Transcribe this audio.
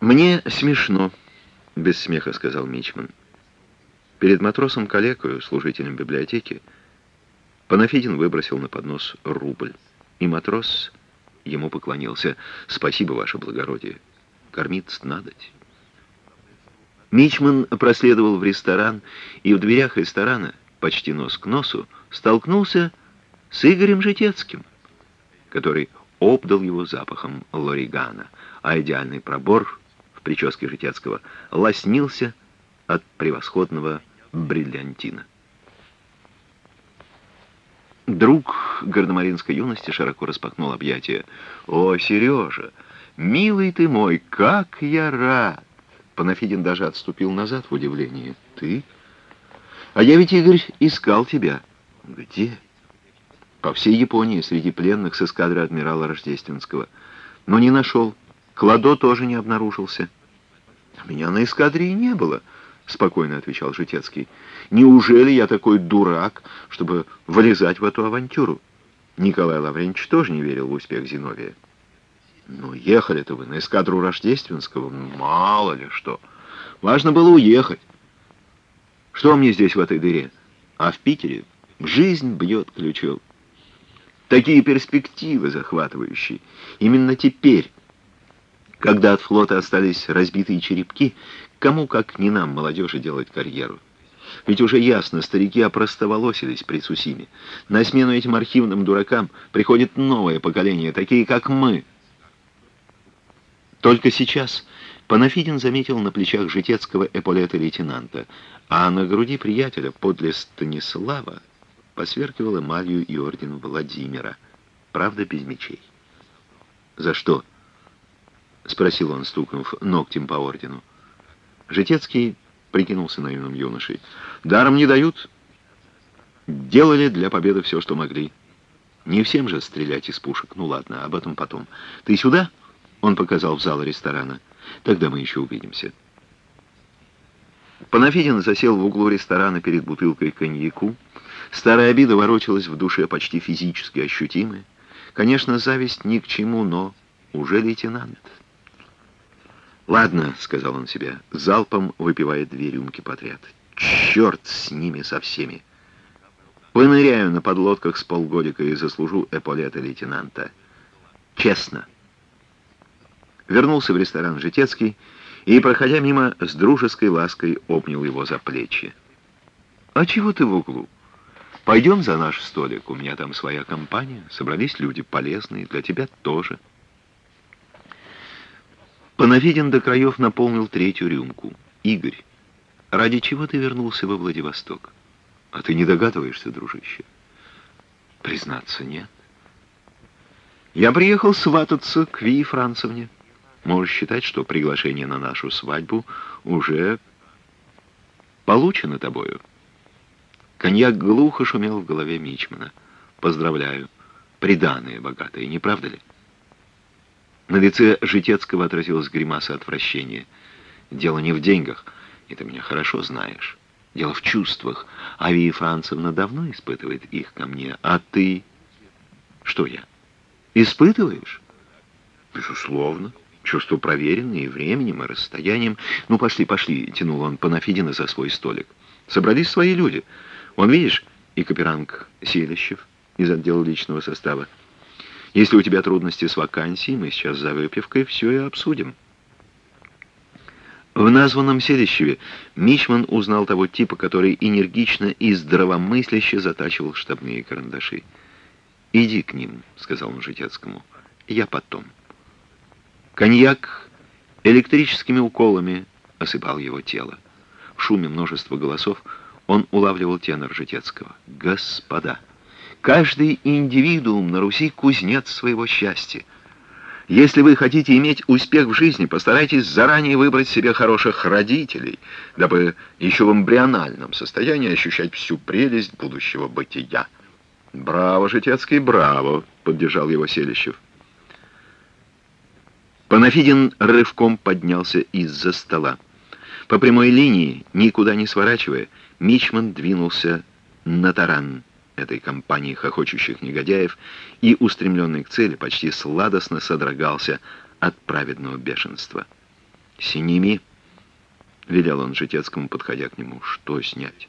«Мне смешно», — без смеха сказал Мичман. Перед матросом Калекою, служителем библиотеки, Панафидин выбросил на поднос рубль, и матрос ему поклонился. «Спасибо, ваше благородие. Кормить надоть». Мичман проследовал в ресторан, и в дверях ресторана, почти нос к носу, столкнулся с Игорем Житецким, который обдал его запахом лоригана, а идеальный пробор в прическе Житецкого лоснился от превосходного бриллиантина. Друг гардемаринской юности широко распахнул объятия. «О, Сережа, милый ты мой, как я рад!» Панафидин даже отступил назад в удивлении. «Ты? А я ведь, Игорь, искал тебя». «Где?» «По всей Японии, среди пленных с эскадры адмирала Рождественского. Но не нашел. Кладо тоже не обнаружился». «Меня на эскадре и не было», — спокойно отвечал Житецкий. «Неужели я такой дурак, чтобы вылезать в эту авантюру?» Николай Лаврентьевич тоже не верил в успех Зиновия. Ну, ехали-то вы на эскадру Рождественского, мало ли что. Важно было уехать. Что мне здесь в этой дыре? А в Питере жизнь бьет ключом. Такие перспективы захватывающие. Именно теперь, когда от флота остались разбитые черепки, кому, как не нам, молодежи, делать карьеру? Ведь уже ясно, старики опростоволосились при Сусиме. На смену этим архивным дуракам приходит новое поколение, такие как мы — только сейчас Панафидин заметил на плечах житецкого эполета лейтенанта, а на груди приятеля подле Станислава посверкивал эмалью и орден Владимира, правда без мечей. «За что?» — спросил он, стукнув ногтем по ордену. Житецкий прикинулся наивным юношей. «Даром не дают. Делали для победы все, что могли. Не всем же стрелять из пушек. Ну ладно, об этом потом. Ты сюда?» Он показал в зал ресторана. Тогда мы еще увидимся. Панафидин засел в углу ресторана перед бутылкой коньяку. Старая обида ворочалась в душе почти физически ощутимая. Конечно, зависть ни к чему, но уже лейтенант. «Ладно», — сказал он себе, залпом выпивая две рюмки подряд. «Черт с ними со всеми! Поныряю на подлодках с полгодика и заслужу эполеты лейтенанта. Честно!» Вернулся в ресторан Житецкий и, проходя мимо, с дружеской лаской обнял его за плечи. «А чего ты в углу? Пойдем за наш столик, у меня там своя компания, собрались люди полезные, для тебя тоже». Пановидин до краев наполнил третью рюмку. «Игорь, ради чего ты вернулся во Владивосток? А ты не догадываешься, дружище?» «Признаться, нет». «Я приехал свататься к Вии Францевне». Можешь считать, что приглашение на нашу свадьбу уже получено тобою. Коньяк глухо шумел в голове Мичмана. Поздравляю. Приданное богатое, не правда ли? На лице Житецкого отразилась гримаса отвращения. Дело не в деньгах, и ты меня хорошо знаешь. Дело в чувствах. Авия Францевна давно испытывает их ко мне, а ты... Что я? Испытываешь? Безусловно. Чувство проверенное временем, и расстоянием. «Ну, пошли, пошли», — тянул он Панафидина за свой столик. «Собрались свои люди. Вон, видишь, и Каперанг Селищев из отдела личного состава. Если у тебя трудности с вакансией, мы сейчас за выпивкой все и обсудим». В названном Селищеве Мичман узнал того типа, который энергично и здравомысляще затачивал штабные карандаши. «Иди к ним», — сказал он Житецкому. «Я потом». Коньяк электрическими уколами осыпал его тело. В шуме множества голосов он улавливал тенор Житецкого. «Господа, каждый индивидуум на Руси кузнец своего счастья. Если вы хотите иметь успех в жизни, постарайтесь заранее выбрать себе хороших родителей, дабы еще в эмбриональном состоянии ощущать всю прелесть будущего бытия». «Браво, Житецкий, браво!» — поддержал его Селищев. Панафидин рывком поднялся из-за стола. По прямой линии, никуда не сворачивая, Мичман двинулся на таран этой компании хохочущих негодяев и, устремленный к цели, почти сладостно содрогался от праведного бешенства. «Сними», — велел он Житецкому, подходя к нему. «Что снять?»